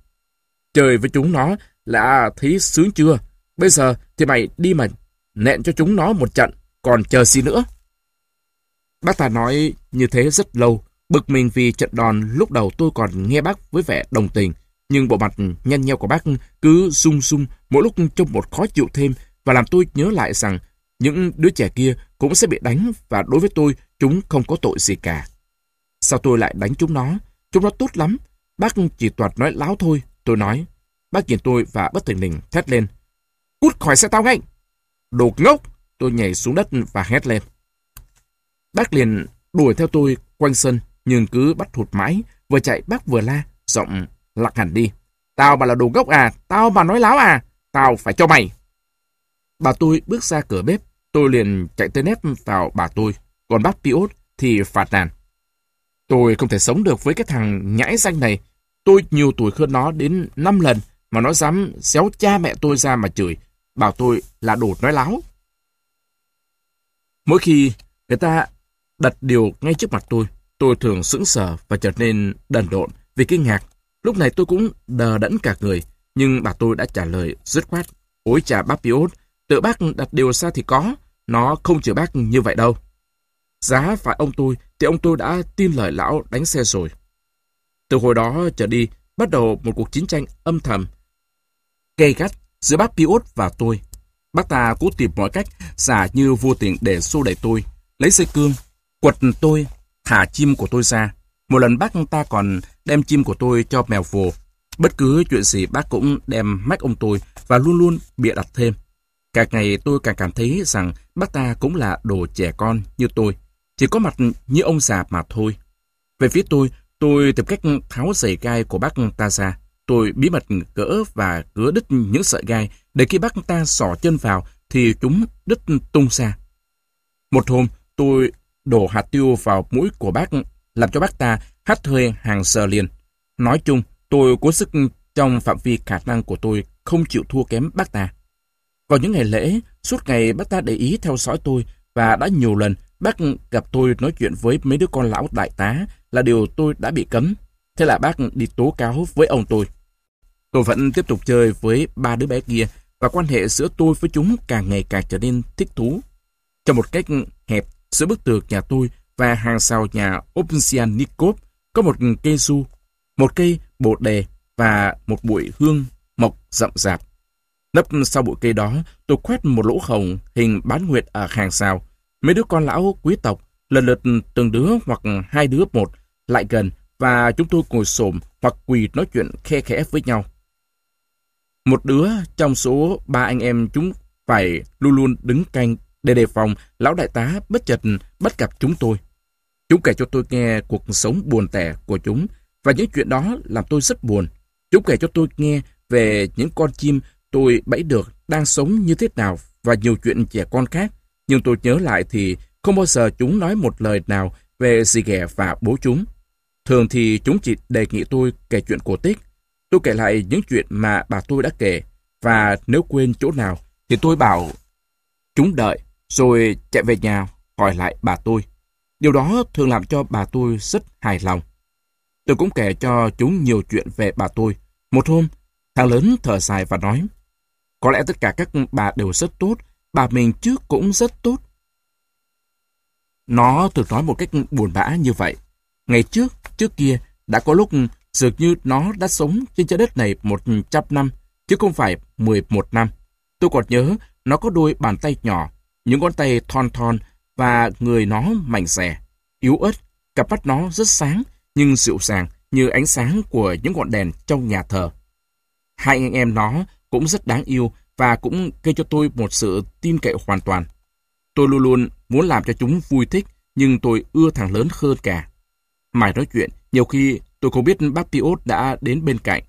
Speaker 1: Chơi với chúng nó là thấy sướng chưa? Bây giờ thì mày đi mà nện cho chúng nó một trận, còn chờ gì nữa. Bác ta nói như thế rất lâu, bực mình vì trận đòn lúc đầu tôi còn nghe bác với vẻ đồng tình, nhưng bộ mặt nhanh nheo của bác cứ rung rung mỗi lúc trông một khó chịu thêm và làm tôi nhớ lại rằng những đứa trẻ kia cũng sẽ bị đánh và đối với tôi chúng không có tội gì cả. Sao tôi lại đánh chúng nó? Chúng nó tốt lắm. Bác chỉ toàn nói láo thôi. Tôi nói. Bác nhìn tôi và bất thình lình thét lên. Cút khỏi xe tao ngay! Đồ ngốc! Tôi nhảy xuống đất và hét lên. Bác liền đuổi theo tôi quanh sân, nhưng cứ bắt hụt mãi, vừa chạy bác vừa la, giọng lạc hẳn đi. Tao mà là đồ gốc à, tao mà nói láo à, tao phải cho mày. Bà tôi bước ra cửa bếp, tôi liền chạy tới nét vào bà tôi, còn bác Piot thì phạt nàn. Tôi không thể sống được với cái thằng nhãi danh này. Tôi nhiều tuổi hơn nó đến 5 lần mà nó dám xéo cha mẹ tôi ra mà chửi, bảo tôi là đồ nói láo. Mỗi khi người ta đặt điều ngay trước mặt tôi, tôi thường sững sờ và trở nên đần độn vì kinh ngạc. Lúc này tôi cũng đờ đẫn cả người, nhưng bà tôi đã trả lời dứt khoát. Ôi chà bác Piot, tự bác đặt điều xa thì có, nó không chữa bác như vậy đâu. Giá phải ông tôi, thì ông tôi đã tin lời lão đánh xe rồi. Từ hồi đó trở đi, bắt đầu một cuộc chiến tranh âm thầm, gây gắt giữa bác Piot và tôi. Bác ta cố tìm mọi cách giả như vô tình để xô đẩy tôi, lấy dây cương, quật tôi, thả chim của tôi ra. Một lần bác ta còn đem chim của tôi cho mèo vồ. Bất cứ chuyện gì bác cũng đem mách ông tôi và luôn luôn bịa đặt thêm. Càng ngày tôi càng cảm thấy rằng bác ta cũng là đồ trẻ con như tôi, chỉ có mặt như ông già mà thôi. Về phía tôi, tôi tìm cách tháo giày gai của bác ta ra. Tôi bí mật gỡ và cứa đứt những sợi gai để khi bác ta sỏ chân vào thì chúng đứt tung ra. Một hôm, tôi đổ hạt tiêu vào mũi của bác làm cho bác ta hắt hơi hàng giờ liền. Nói chung, tôi cố sức trong phạm vi khả năng của tôi không chịu thua kém bác ta. Vào những ngày lễ, suốt ngày bác ta để ý theo dõi tôi và đã nhiều lần bác gặp tôi nói chuyện với mấy đứa con lão đại tá là điều tôi đã bị cấm. Thế là bác đi tố cáo với ông tôi. Tôi vẫn tiếp tục chơi với ba đứa bé kia và quan hệ giữa tôi với chúng càng ngày càng trở nên thích thú. Trong một cách hẹp giữa bức tường nhà tôi và hàng rào nhà Opsianikov có một cây su, một cây bồ đề và một bụi hương mộc rậm rạp. Nấp sau bụi cây đó, tôi khoét một lỗ hồng hình bán nguyệt ở hàng rào. Mấy đứa con lão quý tộc lần lượt từng đứa hoặc hai đứa một lại gần và chúng tôi ngồi xổm hoặc quỳ nói chuyện khe khẽ với nhau. Một đứa trong số ba anh em chúng phải luôn luôn đứng canh để đề phòng lão đại tá bất chợt bắt gặp chúng tôi. Chúng kể cho tôi nghe cuộc sống buồn tẻ của chúng, và những chuyện đó làm tôi rất buồn. Chúng kể cho tôi nghe về những con chim tôi bẫy được đang sống như thế nào và nhiều chuyện trẻ con khác. Nhưng tôi nhớ lại thì không bao giờ chúng nói một lời nào về dì ghẻ và bố chúng. Thường thì chúng chỉ đề nghị tôi kể chuyện cổ tích. Tôi kể lại những chuyện mà bà tôi đã kể và nếu quên chỗ nào thì tôi bảo, chúng đợi rồi chạy về nhà hỏi lại bà tôi. Điều đó thường làm cho bà tôi rất hài lòng. Tôi cũng kể cho chúng nhiều chuyện về bà tôi. Một hôm, thằng lớn thở dài và nói, có lẽ tất cả các bà đều rất tốt, bà mình trước cũng rất tốt. Nó thường nói một cách buồn bã như vậy. Ngày trước, trước kia, đã có lúc dường như nó đã sống trên trái đất này một trăm năm, chứ không phải mười một năm. Tôi còn nhớ nó có đôi bàn tay nhỏ, những ngón tay thon thon và người nó mảnh rẻ, yếu ớt, cặp mắt nó rất sáng nhưng dịu dàng như ánh sáng của những ngọn đèn trong nhà thờ. Hai anh em nó cũng rất đáng yêu và cũng gây cho tôi một sự tin cậy hoàn toàn. Tôi luôn luôn muốn làm cho chúng vui thích, nhưng tôi ưa thằng lớn hơn cả. Mãi nói chuyện, nhiều khi tôi không biết bác Piot đã đến bên cạnh.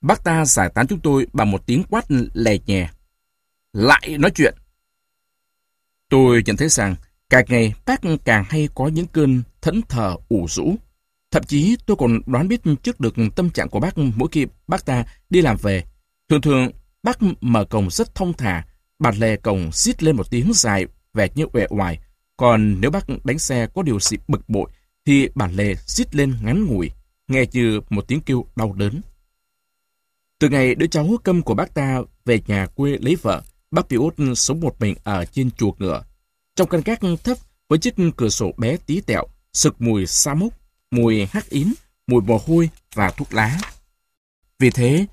Speaker 1: Bác ta giải tán chúng tôi bằng một tiếng quát lè nhẹ. Lại nói chuyện! Tôi nhận thấy rằng, càng ngày bác càng hay có những cơn thẫn thờ ủ rũ. Thậm chí tôi còn đoán biết trước được tâm trạng của bác mỗi khi bác ta đi làm về. Thường thường, bác mở cổng rất thông thả, bạt lề cổng xít lên một tiếng dài, vẻ như uể oải. Còn nếu bác đánh xe có điều gì bực bội, thì bản lề xít lên ngắn ngủi, nghe như một tiếng kêu đau đớn. Từ ngày đứa cháu câm của bác ta về nhà quê lấy vợ, Bác Piốt sống một mình ở trên chuột ngựa. Trong căn gác thấp với chiếc cửa sổ bé tí tẹo, sực mùi sa mốc, mùi hắc yến, mùi mồ hôi và thuốc lá. Vì thế,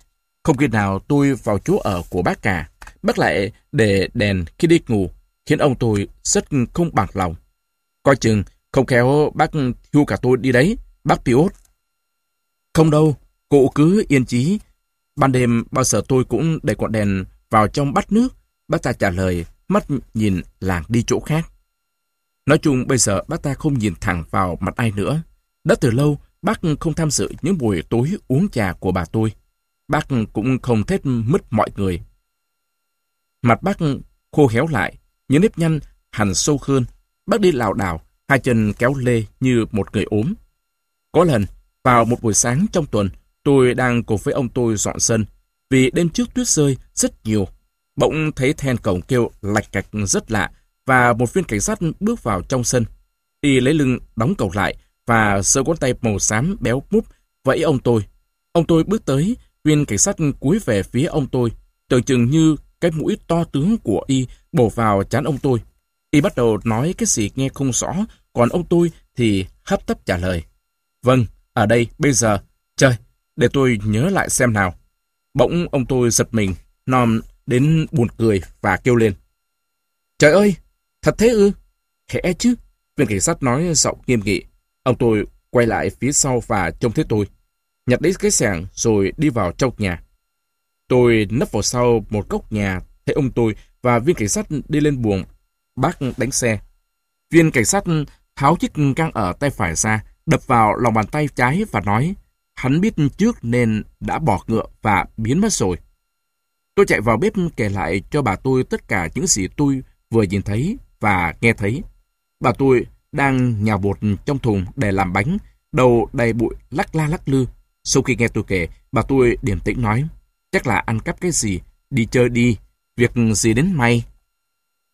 Speaker 1: không khi nào tôi vào chỗ ở của bác cả. Bác lại để đèn khi đi ngủ, khiến ông tôi rất không bằng lòng. Coi chừng, không khéo bác thu cả tôi đi đấy, bác Piot. Không đâu, cụ cứ yên chí. Ban đêm bao giờ tôi cũng để quạt đèn vào trong bát nước. Bác ta trả lời, mắt nhìn làng đi chỗ khác. Nói chung bây giờ bác ta không nhìn thẳng vào mặt ai nữa. Đã từ lâu, bác không tham dự những buổi tối uống trà của bà tôi. Bác cũng không thết mứt mọi người. Mặt bác khô héo lại, những nếp nhăn hằn sâu hơn. Bác đi lảo đảo, hai chân kéo lê như một người ốm. Có lần, vào một buổi sáng trong tuần, tôi đang cùng với ông tôi dọn sân. Vì đêm trước tuyết rơi rất nhiều. Bỗng thấy then cổng kêu lạch cạch rất lạ và một viên cảnh sát bước vào trong sân. Y lấy lưng đóng cầu lại và sơ ngón tay màu xám béo múp vẫy ông tôi. Ông tôi bước tới, viên cảnh sát cúi về phía ông tôi, tưởng chừng như cái mũi to tướng của y bổ vào chán ông tôi. Y bắt đầu nói cái gì nghe không rõ, còn ông tôi thì hấp tấp trả lời. Vâng, ở đây, bây giờ, trời, để tôi nhớ lại xem nào. Bỗng ông tôi giật mình, nòm đến buồn cười và kêu lên. Trời ơi, thật thế ư? Khẽ chứ, viên cảnh sát nói giọng nghiêm nghị. Ông tôi quay lại phía sau và trông thấy tôi. Nhặt lấy cái sàng rồi đi vào trong nhà. Tôi nấp vào sau một góc nhà, thấy ông tôi và viên cảnh sát đi lên buồng. Bác đánh xe. Viên cảnh sát tháo chiếc găng ở tay phải ra, đập vào lòng bàn tay trái và nói, hắn biết trước nên đã bỏ ngựa và biến mất rồi. Tôi chạy vào bếp kể lại cho bà tôi tất cả những gì tôi vừa nhìn thấy và nghe thấy. Bà tôi đang nhào bột trong thùng để làm bánh, đầu đầy bụi lắc la lắc lư. Sau khi nghe tôi kể, bà tôi điềm tĩnh nói, chắc là ăn cắp cái gì, đi chơi đi, việc gì đến may.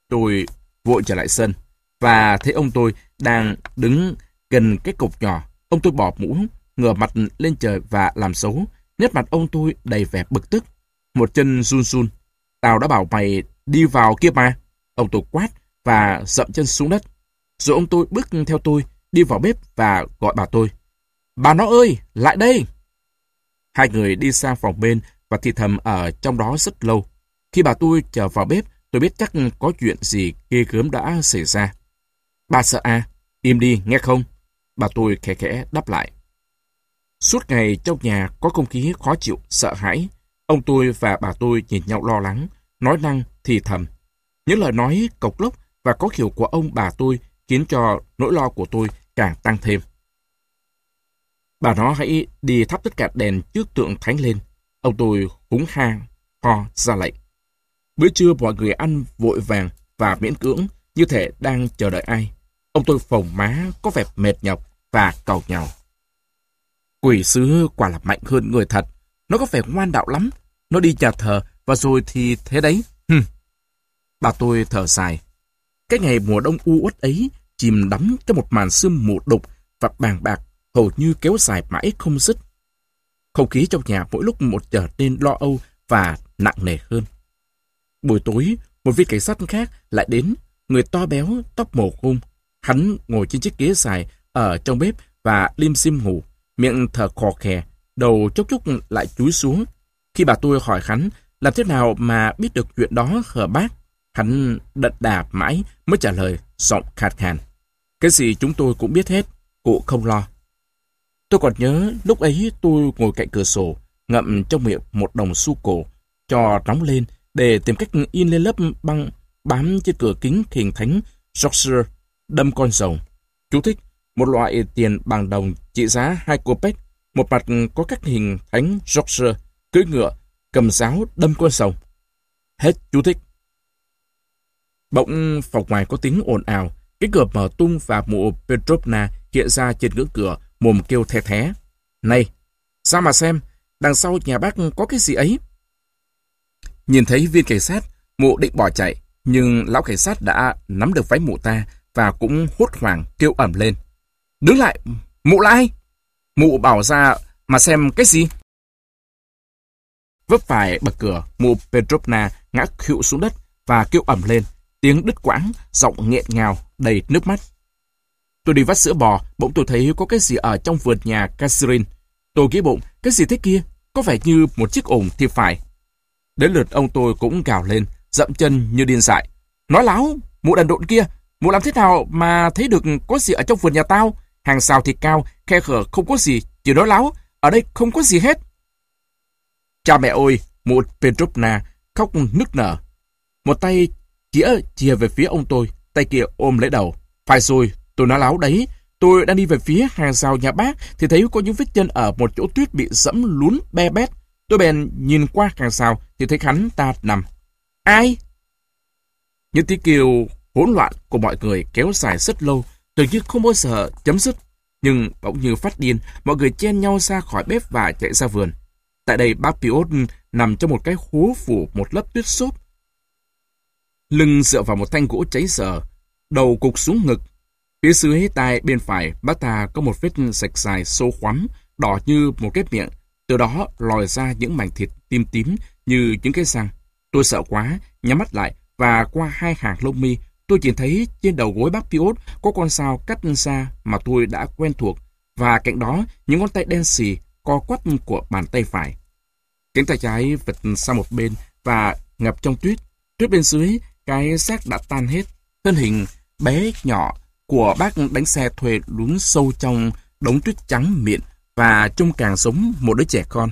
Speaker 1: Tôi vội trở lại sân, và thấy ông tôi đang đứng gần cái cục nhỏ. Ông tôi bỏ mũ, ngửa mặt lên trời và làm xấu. Nét mặt ông tôi đầy vẻ bực tức. Một chân run run. Tao đã bảo mày đi vào kia mà. Ông tôi quát và dậm chân xuống đất. Rồi ông tôi bước theo tôi, đi vào bếp và gọi bà tôi. Bà nó ơi, lại đây! Hai người đi sang phòng bên và thì thầm ở trong đó rất lâu. Khi bà tôi trở vào bếp, tôi biết chắc có chuyện gì ghê gớm đã xảy ra. Bà sợ à? Im đi, nghe không? Bà tôi khẽ khẽ đáp lại. Suốt ngày trong nhà có không khí khó chịu, sợ hãi. Ông tôi và bà tôi nhìn nhau lo lắng, nói năng thì thầm. Những lời nói cộc lốc và có kiểu của ông bà tôi khiến cho nỗi lo của tôi càng tăng thêm. Bà nó hãy đi thắp tất cả đèn trước tượng thánh lên. Ông tôi húng hang, ho ra lệnh. Bữa trưa mọi người ăn vội vàng và miễn cưỡng, như thể đang chờ đợi ai. Ông tôi phồng má, có vẻ mệt nhọc và cầu nhau. Quỷ sứ quả là mạnh hơn người thật. Nó có vẻ ngoan đạo lắm. Nó đi nhà thờ và rồi thì thế đấy. Hừm. Bà tôi thở dài. Cái ngày mùa đông u uất ấy chìm đắm trong một màn sương mù đục và bàng bạc hầu như kéo dài mãi không dứt. Không khí trong nhà mỗi lúc một trở nên lo âu và nặng nề hơn. Buổi tối, một viên cảnh sát khác lại đến, người to béo, tóc mồ hung. Hắn ngồi trên chiếc ghế dài ở trong bếp và lim sim ngủ, miệng thở khò khè, đầu chốc chốc lại chúi xuống. Khi bà tôi hỏi khánh làm thế nào mà biết được chuyện đó hờ bác, khánh đật đà mãi mới trả lời giọng khạt khàn. Cái gì chúng tôi cũng biết hết, cụ không lo. Tôi còn nhớ lúc ấy tôi ngồi cạnh cửa sổ, ngậm trong miệng một đồng xu cổ, cho nóng lên để tìm cách in lên lớp băng bám trên cửa kính thiền thánh Yorkshire đâm con rồng. Chú thích, một loại tiền bằng đồng trị giá hai copec, một mặt có các hình thánh Yorkshire cưỡi ngựa, cầm giáo đâm con sầu Hết chú thích. Bỗng phòng ngoài có tiếng ồn ào, cái cửa mở tung và mụ Petrovna hiện ra trên ngưỡng cửa, mồm kêu the thé. Này, sao mà xem, đằng sau nhà bác có cái gì ấy? Nhìn thấy viên cảnh sát, mụ định bỏ chạy, nhưng lão cảnh sát đã nắm được váy mụ ta và cũng hốt hoảng kêu ẩm lên. Đứng lại, mụ là ai? Mụ bảo ra mà xem cái gì? Vấp phải bậc cửa, mụ Petrovna ngã khịu xuống đất và kêu ẩm lên, tiếng đứt quãng, giọng nghẹn ngào, đầy nước mắt. Tôi đi vắt sữa bò, bỗng tôi thấy có cái gì ở trong vườn nhà Catherine. Tôi nghĩ bụng, cái gì thế kia? Có vẻ như một chiếc ủng thì phải. Đến lượt ông tôi cũng gào lên, dậm chân như điên dại. Nói láo, mụ đàn độn kia, mụ làm thế nào mà thấy được có gì ở trong vườn nhà tao? Hàng xào thì cao, khe khở không có gì, chỉ nói láo, ở đây không có gì hết. Cha mẹ ơi, một Petrovna khóc nức nở. Một tay chĩa chia về phía ông tôi, tay kia ôm lấy đầu. Phải rồi, tôi nói láo đấy. Tôi đang đi về phía hàng rào nhà bác thì thấy có những vết chân ở một chỗ tuyết bị dẫm lún be bét. Tôi bèn nhìn qua hàng rào thì thấy hắn ta nằm. Ai? Những tiếng kêu hỗn loạn của mọi người kéo dài rất lâu, tưởng như không bao giờ chấm dứt. Nhưng bỗng như phát điên, mọi người chen nhau ra khỏi bếp và chạy ra vườn. Tại đây bác Piot nằm trong một cái hố phủ một lớp tuyết xốp. Lưng dựa vào một thanh gỗ cháy dở, đầu cục xuống ngực. Phía dưới tai bên phải, bác ta có một vết sạch dài sâu khoắm, đỏ như một cái miệng. Từ đó lòi ra những mảnh thịt tím tím như những cái răng. Tôi sợ quá, nhắm mắt lại và qua hai hàng lông mi, tôi chỉ thấy trên đầu gối bác Piot có con sao cắt ra mà tôi đã quen thuộc và cạnh đó những ngón tay đen xì co quắp của bàn tay phải. Cánh tay trái vật sang một bên và ngập trong tuyết. Tuyết bên dưới, cái xác đã tan hết. Thân hình bé nhỏ của bác đánh xe thuê lún sâu trong đống tuyết trắng miệng và trông càng giống một đứa trẻ con.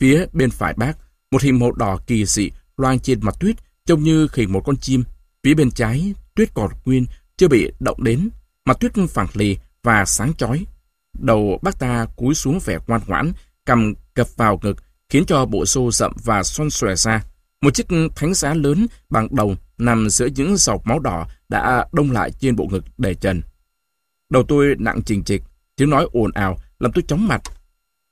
Speaker 1: Phía bên phải bác, một hình màu đỏ kỳ dị loang trên mặt tuyết trông như hình một con chim. Phía bên trái, tuyết còn nguyên, chưa bị động đến, mặt tuyết phẳng lì và sáng chói. Đầu bác ta cúi xuống vẻ ngoan ngoãn, cầm gập vào ngực, khiến cho bộ xô rậm và xoăn xòe ra. Một chiếc thánh giá lớn bằng đồng nằm giữa những dọc máu đỏ đã đông lại trên bộ ngực đầy trần. Đầu tôi nặng trình trịch, tiếng nói ồn ào làm tôi chóng mặt.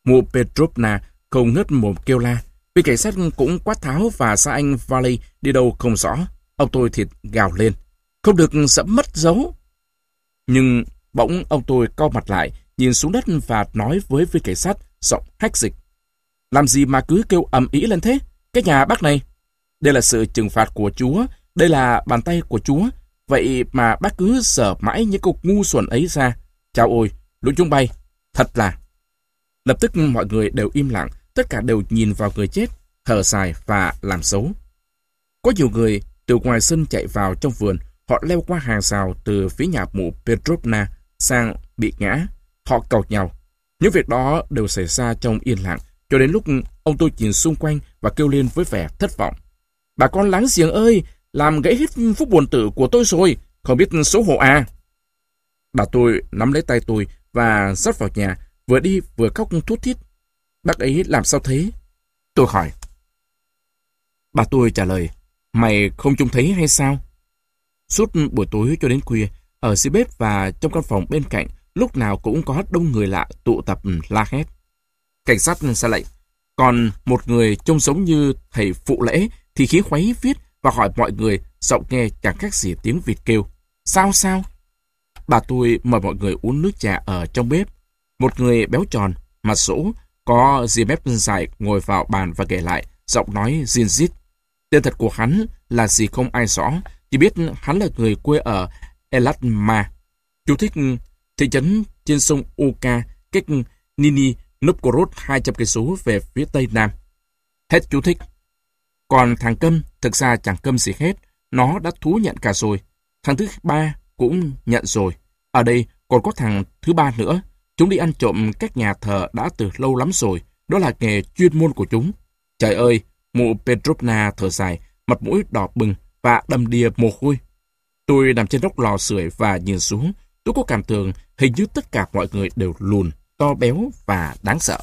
Speaker 1: Mụ Petrovna không ngớt mồm kêu la. Vì cảnh sát cũng quát tháo và xa anh Valley đi đâu không rõ. Ông tôi thịt gào lên. Không được sẫm mất dấu. Nhưng bỗng ông tôi co mặt lại, nhìn xuống đất và nói với viên cảnh sát giọng hách dịch. Làm gì mà cứ kêu ầm ĩ lên thế? Cái nhà bác này. Đây là sự trừng phạt của Chúa. Đây là bàn tay của Chúa. Vậy mà bác cứ sở mãi những cục ngu xuẩn ấy ra. Chào ôi, lũ chúng bay. Thật là... Lập tức mọi người đều im lặng, tất cả đều nhìn vào người chết, thở dài và làm xấu. Có nhiều người từ ngoài sân chạy vào trong vườn, họ leo qua hàng rào từ phía nhà mụ Petrovna sang bị ngã. Họ cầu nhau. Những việc đó đều xảy ra trong yên lặng, cho đến lúc ông tôi nhìn xung quanh và kêu lên với vẻ thất vọng. Bà con láng giềng ơi, làm gãy hết phúc buồn tử của tôi rồi, không biết xấu hổ à. Bà tôi nắm lấy tay tôi và dắt vào nhà, vừa đi vừa khóc thút thít. Bác ấy làm sao thế? Tôi hỏi. Bà tôi trả lời, mày không trông thấy hay sao? Suốt buổi tối cho đến khuya, ở dưới bếp và trong căn phòng bên cạnh, lúc nào cũng có đông người lạ tụ tập la hét. Cảnh sát ra lệnh. Còn một người trông giống như thầy phụ lễ thì khí khuấy viết và hỏi mọi người giọng nghe chẳng khác gì tiếng vịt kêu. Sao sao? Bà tôi mời mọi người uống nước trà ở trong bếp. Một người béo tròn, mặt sổ, có dì mép dài ngồi vào bàn và kể lại, giọng nói zin zít. Tên thật của hắn là gì không ai rõ, chỉ biết hắn là người quê ở Elatma. Chú thích thị trấn trên sông Oka, cách Nini Novgorod 200 cây số về phía tây nam. Hết chú thích. Còn thằng Câm, thực ra chẳng Câm gì hết, nó đã thú nhận cả rồi. Thằng thứ ba cũng nhận rồi. Ở đây còn có thằng thứ ba nữa. Chúng đi ăn trộm các nhà thờ đã từ lâu lắm rồi. Đó là nghề chuyên môn của chúng. Trời ơi, mụ Petrovna thở dài, mặt mũi đỏ bừng và đầm đìa mồ hôi. Tôi nằm trên nóc lò sưởi và nhìn xuống. Tôi có cảm tưởng hình như tất cả mọi người đều lùn, to béo và đáng sợ.